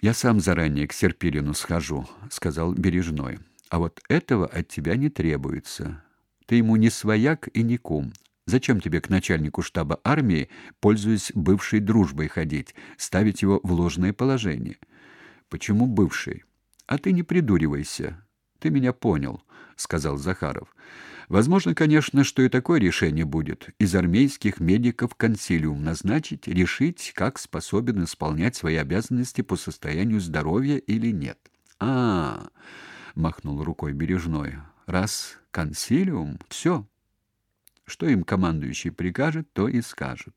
Я сам заранее к Серпилину схожу, сказал Бережной. А вот этого от тебя не требуется. Ты ему не свояк и не кум. Зачем тебе к начальнику штаба армии, пользуясь бывшей дружбой ходить, ставить его в ложное положение? Почему бывший? А ты не придуривайся. Ты меня понял, сказал Захаров. Возможно, конечно, что и такое решение будет из армейских медиков консилиум назначить, решить, как способен исполнять свои обязанности по состоянию здоровья или нет. А, -а, -а махнул рукой Бережной. Раз консилиум, все. Что им командующий прикажет, то и скажут.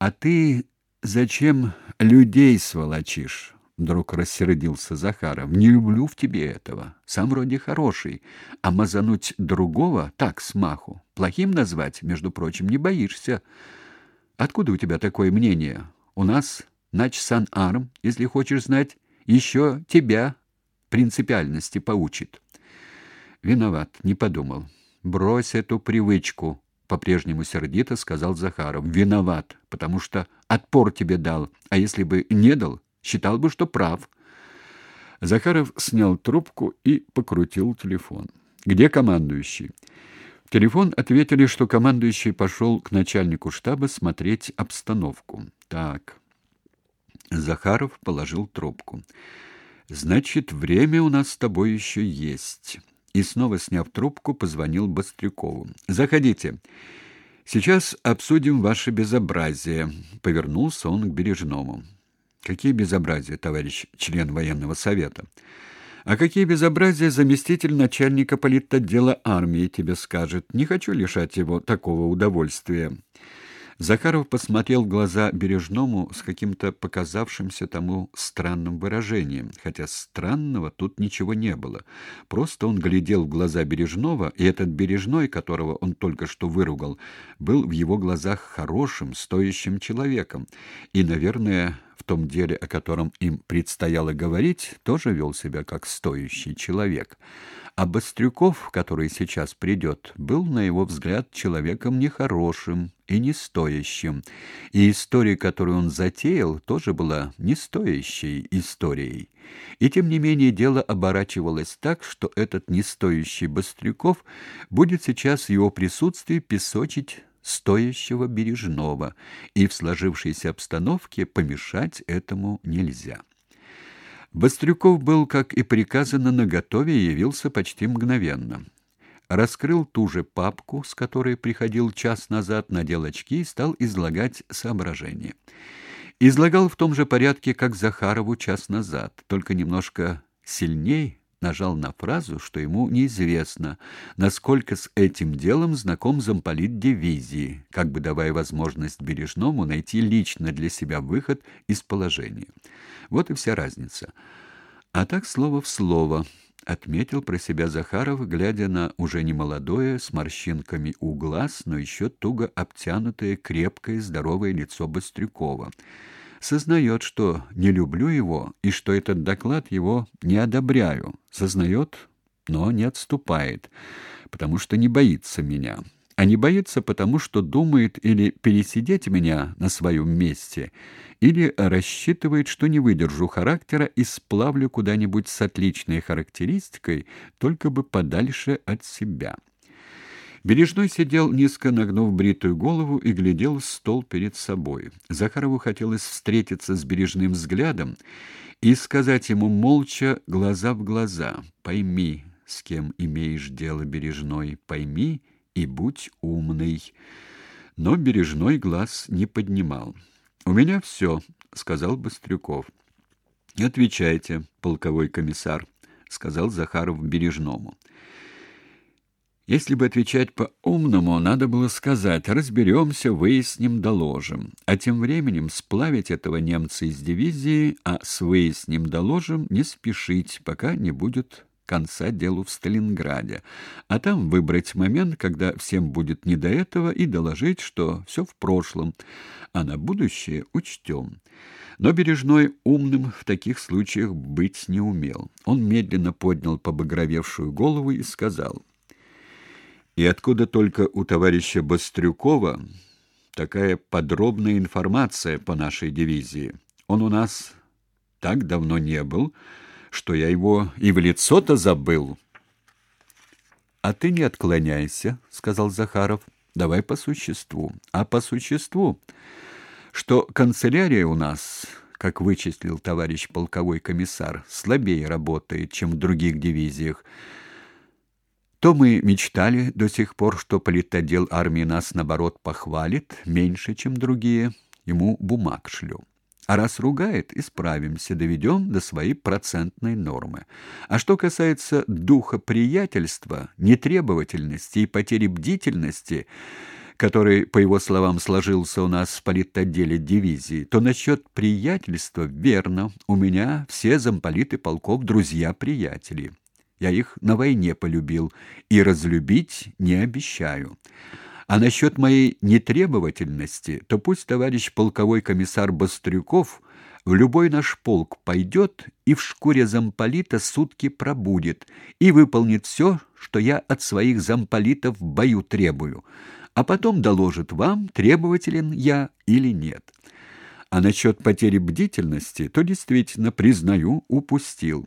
А ты зачем людей сволочишь? Вдруг рассердился Захаров. Не люблю в тебе этого. Сам вроде хороший, а мазануть другого так смаху, плохим назвать, между прочим, не боишься. Откуда у тебя такое мнение? У нас нач Сан-Арм, если хочешь знать, еще тебя принципиальности поучит. Виноват, не подумал. Брось эту привычку, по-прежнему сердито сказал Захаров. Виноват, потому что отпор тебе дал, а если бы не дал, считал бы, что прав. Захаров снял трубку и покрутил телефон. Где командующий? В телефон ответили, что командующий пошел к начальнику штаба смотреть обстановку. Так. Захаров положил трубку. Значит, время у нас с тобой еще есть. И снова сняв трубку, позвонил Бострякову. Заходите. Сейчас обсудим ваше безобразие, повернулся он к Бережному. Какие безобразия, товарищ член военного совета? А какие безобразия заместитель начальника политотдела армии тебе скажет? Не хочу лишать его такого удовольствия. Захаров посмотрел в глаза Бережному с каким-то показавшимся тому странным выражением, хотя странного тут ничего не было. Просто он глядел в глаза Бережного, и этот Бережной, которого он только что выругал, был в его глазах хорошим, стоящим человеком, и, наверное, в том деле, о котором им предстояло говорить, тоже вел себя как стоящий человек. А Бострюков, который сейчас придет, был, на его взгляд, человеком нехорошим и не стоящим. И история, которую он затеял, тоже была не стоящей историей. И тем не менее дело оборачивалось так, что этот не стоящий Бострюков будет сейчас в его присутствии песочить стоящего Бережного, и в сложившейся обстановке помешать этому нельзя. Быстрюков был, как и приказано, наготове и явился почти мгновенно. Раскрыл ту же папку, с которой приходил час назад, надел очки и стал излагать соображения. Излагал в том же порядке, как Захарову час назад, только немножко сильней нажал на фразу, что ему неизвестно, насколько с этим делом знаком замполит дивизии, как бы давая возможность Бережному найти лично для себя выход из положения. Вот и вся разница. А так слово в слово отметил про себя Захаров, глядя на уже не молодое с морщинками у глаз, но еще туго обтянутое крепкое здоровое лицо Быстрюкова сознает, что не люблю его и что этот доклад его не одобряю. Сознает, но не отступает, потому что не боится меня. А не боится потому, что думает или пересидеть меня на своем месте, или рассчитывает, что не выдержу характера и сплавлю куда-нибудь с отличной характеристикой, только бы подальше от себя. Бережной сидел низко нагнув бритую голову и глядел в стол перед собой. Захарову хотелось встретиться с Бережным взглядом и сказать ему молча, глаза в глаза: "Пойми, с кем имеешь дело, Бережной, пойми и будь умный". Но Бережной глаз не поднимал. "У меня все», — сказал Быстрюков. "Отвечайте, полковой комиссар", сказал Захаров Бережному. Если бы отвечать по-умному, надо было сказать «разберемся, выясним, доложим». А тем временем сплавить этого немца из дивизии, а с «выясним, доложим» не спешить, пока не будет конца делу в Сталинграде, а там выбрать момент, когда всем будет не до этого, и доложить, что все в прошлом, а на будущее учтем. Но Бережной умным в таких случаях быть не умел. Он медленно поднял побагровевшую голову и сказал — и откуда только у товарища Бострюкова такая подробная информация по нашей дивизии? Он у нас так давно не был, что я его и в лицо-то забыл. А ты не отклоняйся, сказал Захаров. Давай по существу. А по существу, что канцелярия у нас, как вычислил товарищ полковой комиссар, слабее работает, чем в других дивизиях. То мы мечтали до сих пор, что политотдел армии нас наоборот похвалит меньше, чем другие. Ему бумаг шлю. А раз ругает, исправимся, доведем до своей процентной нормы. А что касается духа приятельства, нетребовательности и потери бдительности, который, по его словам, сложился у нас в политотделе дивизии, то насчет приятельства верно. У меня все замполиты полков друзья-приятели. Я их на войне полюбил и разлюбить не обещаю. А насчет моей нетребовательности, то пусть товарищ полковой комиссар Бастрюков в любой наш полк пойдет и в шкуре замполита сутки пробудет и выполнит все, что я от своих замполитов в бою требую, а потом доложит вам, требователен я или нет. А насчет потери бдительности, то действительно, признаю, упустил.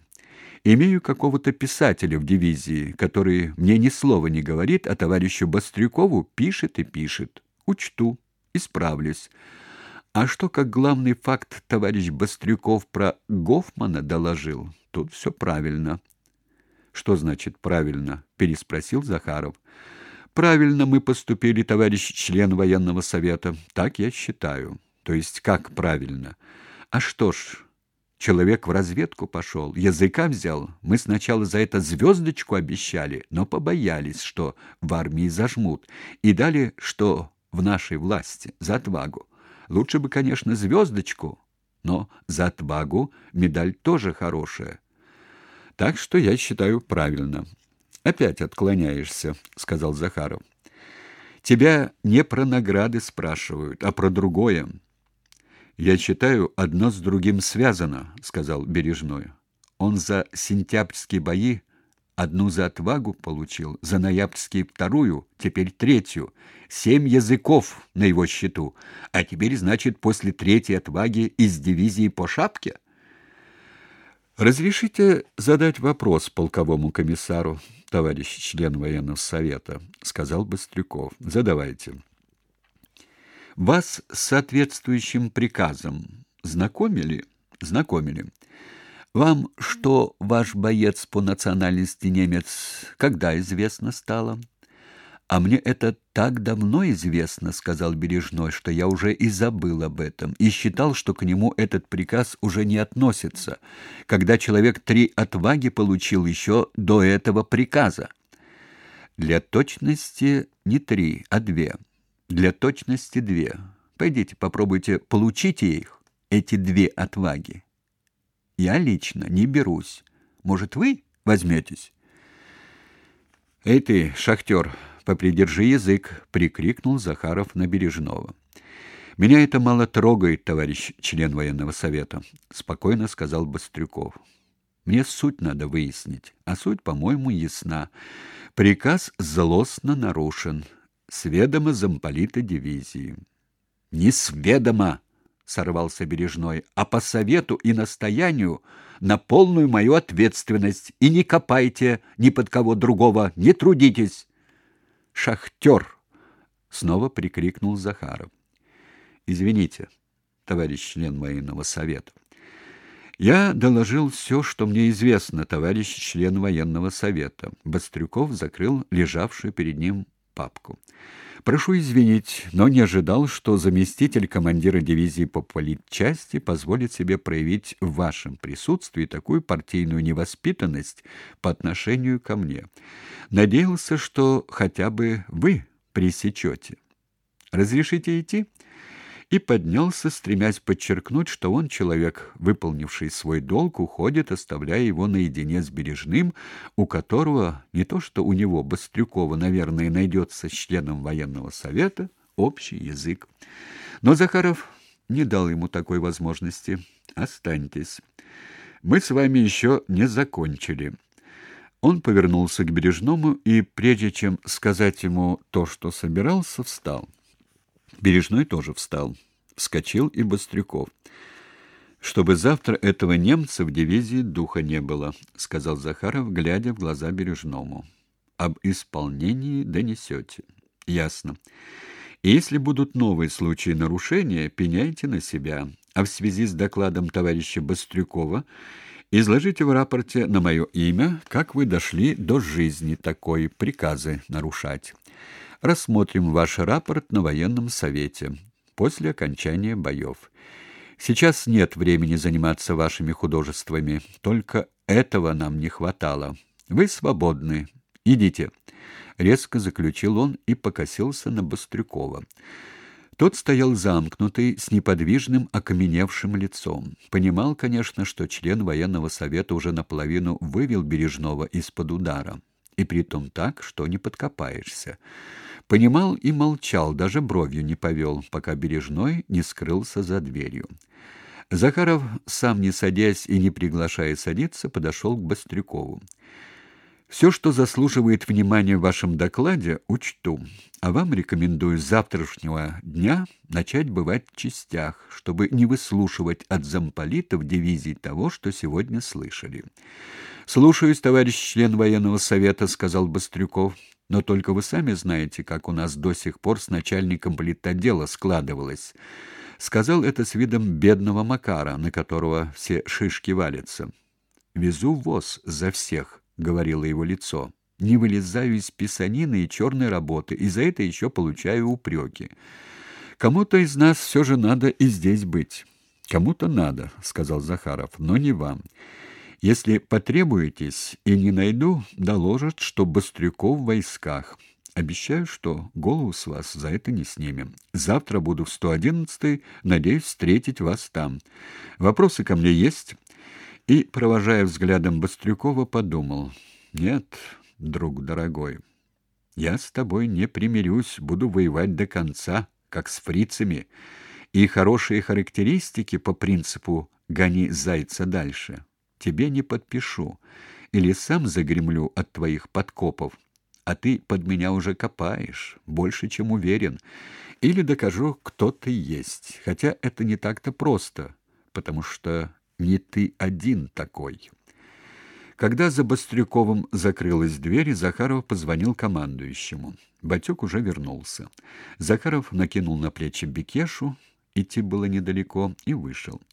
Имею какого-то писателя в дивизии, который мне ни слова не говорит, а товарищу Бастрюкову пишет и пишет. Учту, исправлюсь. А что как главный факт товарищ Бастрюков про Гофмана доложил? Тут все правильно. Что значит правильно? переспросил Захаров. Правильно мы поступили, товарищ член военного совета. Так я считаю. То есть как правильно? А что ж, Человек в разведку пошел, языка взял. Мы сначала за это звездочку обещали, но побоялись, что в армии зажмут, и дали, что в нашей власти, за отвагу. Лучше бы, конечно, звездочку, но за отвагу медаль тоже хорошая. Так что я считаю правильно. Опять отклоняешься, сказал Захаров. Тебя не про награды спрашивают, а про другое. Я читаю, одно с другим связано, сказал Бережной. Он за сентябрьские бои одну за отвагу получил, за ноябрьские вторую, теперь третью. Семь языков на его счету. А теперь, значит, после третьей отваги из дивизии по шапке. Разрешите задать вопрос полковому комиссару, товарищ член военного совета, сказал Быстрюков. Задавайте. Вас с соответствующим приказом знакомили? Знакомили. Вам что ваш боец по национальности немец когда известно стало? А мне это так давно известно, сказал Бережной, что я уже и забыл об этом и считал, что к нему этот приказ уже не относится, когда человек три отваги получил еще до этого приказа. Для точности не три, а две. Для точности две. Пойдите, попробуйте, получите их, эти две отваги. Я лично не берусь. Может, вы возьметесь?» «Эй ты, шахтер, попридержи язык!» — прикрикнул Захаров на Бережного. «Меня это мало трогает, товарищ член военного совета», — спокойно сказал Бастрюков. «Мне суть надо выяснить, а суть, по-моему, ясна. Приказ злостно нарушен сведомо замполита дивизии. Не сведомо, сорвался Бережной, а по совету и настоянию на полную мою ответственность и не копайте ни под кого другого, не трудитесь. Шахтер! снова прикрикнул Захаров. Извините, товарищ член военного совета. Я доложил все, что мне известно, товарищ член военного совета. Бастрюков закрыл лежавшую перед ним папку. Прошу извинить, но не ожидал, что заместитель командира дивизии по политчасти позволит себе проявить в вашем присутствии такую партийную невоспитанность по отношению ко мне. Надеялся, что хотя бы вы пресечете. Разрешите идти? И поднялся, стремясь подчеркнуть, что он человек, выполнивший свой долг, уходит, оставляя его наедине с Бережным, у которого не то что у него Бастрюкова, наверное, найдется с членом военного совета общий язык. Но Захаров не дал ему такой возможности. Останьтесь. Мы с вами еще не закончили. Он повернулся к Бережному и прежде чем сказать ему то, что собирался, встал. Бережной тоже встал. Вскочил и Быстрюков. чтобы завтра этого немца в дивизии духа не было, сказал Захаров, глядя в глаза Бережному. Об исполнении донесете. Ясно. Если будут новые случаи нарушения, пеняйте на себя. А в связи с докладом товарища Бастрюкова изложите в рапорте на мое имя, как вы дошли до жизни такой, приказы нарушать. Рассмотрим ваш рапорт на военном совете после окончания боев. Сейчас нет времени заниматься вашими художествами, только этого нам не хватало. Вы свободны. Идите, резко заключил он и покосился на Быстрюкова. Тот стоял замкнутый, с неподвижным, окаменевшим лицом. Понимал, конечно, что член военного совета уже наполовину вывел Бережного из-под удара, и притом так, что не подкопаешься. Понимал и молчал, даже бровью не повел, пока Бережной не скрылся за дверью. Захаров, сам не садясь и не приглашая садиться, подошел к Быстрюкову. Все, что заслуживает внимания в вашем докладе, учту, а вам рекомендую с завтрашнего дня начать бывать в частях, чтобы не выслушивать от замполитов дивизий того, что сегодня слышали. Слушаюсь, товарищ член военного совета, сказал Быстрюков. Но только вы сами знаете, как у нас до сих пор с начальником политотдела складывалось. Сказал это с видом бедного Макара, на которого все шишки валятся. Везу воз за всех, говорило его лицо. Не вылезаю из писанины и черной работы, и за это еще получаю упреки. Кому-то из нас все же надо и здесь быть. Кому-то надо, сказал Захаров, но не вам. Если потребуетесь и не найду, доложат, что Быстрюков в войсках. Обещаю, что голову с вас за это не снимем. Завтра буду в 111-й, надеюсь встретить вас там. Вопросы ко мне есть?» И, провожая взглядом Быстрюкова, подумал. «Нет, друг дорогой, я с тобой не примирюсь, буду воевать до конца, как с фрицами. И хорошие характеристики по принципу «гони зайца дальше» тебе не подпишу. Или сам загремлю от твоих подкопов, а ты под меня уже копаешь, больше, чем уверен, или докажу, кто ты есть. Хотя это не так-то просто, потому что не ты один такой. Когда за Бострюковым закрылась дверь, Захаров позвонил командующему. Батюк уже вернулся. Захаров накинул на плечи бикешу, идти было недалеко, и вышел.